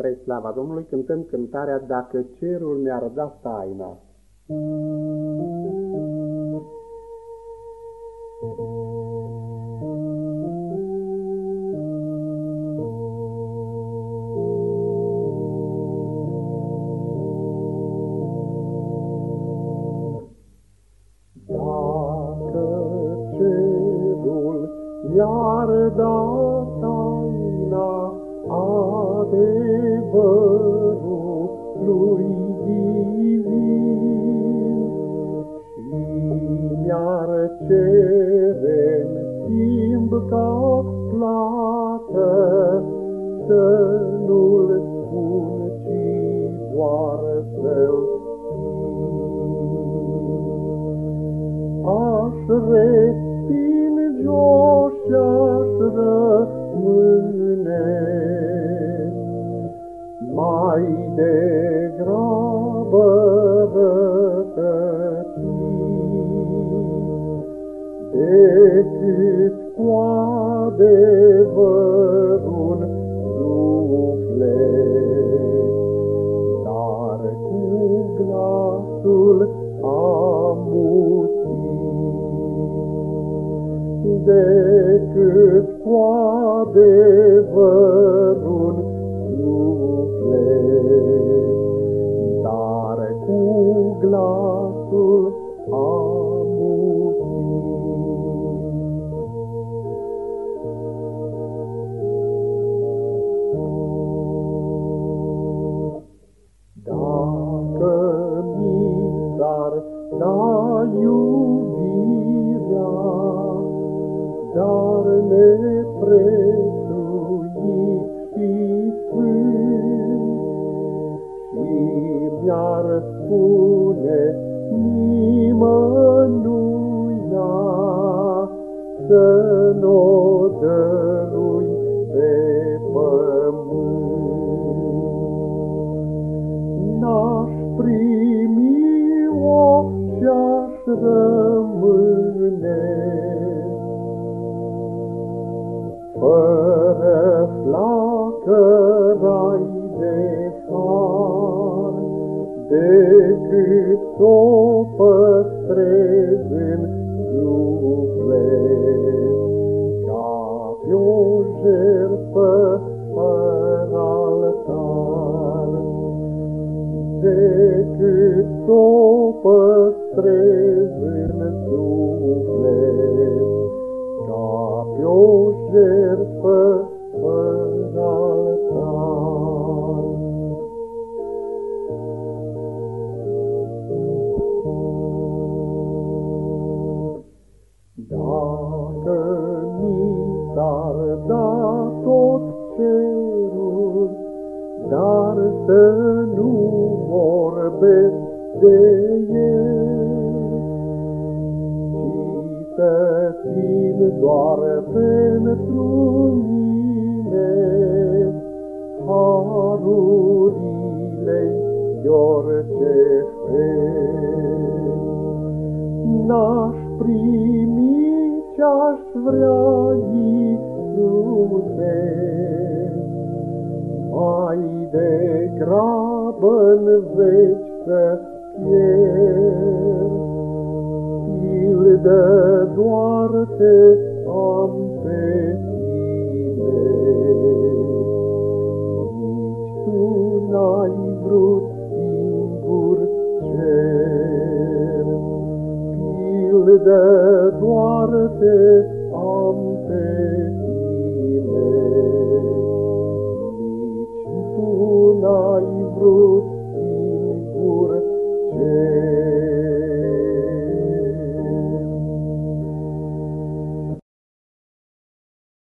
Spre slava Domnului cântăm cântarea Dacă cerul mi-ar da taina. Dacă cerul mi-ar da taina adevărului divin. Și mi-ar cere în schimb ca plată să nu-l spun, ci doar să-l Aș respinge-o și-aș rămâne mai degrabă rătăcit decât cu adevărul suflet, dar cu glasul amuțit decât cu adevărul dar cu glasul amuțit. Dacă mi s-ar da iubirea, dar neprețuit să n-o dărui pe pământ. N-aș primi-o și-aș rămâne fără flacărai de har, decât o păstrez în suflet, decât o păstrez în suflet, ca pe o jertfă fără altar. Dacă mi s-ar da tot cerul, dar să nu vorbesc de el, ci să țin doar pentru mine harurile de orice fel. N-aș primi ce-aș vrea, Iisuse, mai degrabă în veci să pierd. Pildă doar te am pe tine, nici tu n-ai vrut singur cer. Pildă doar te am pe noi bruni.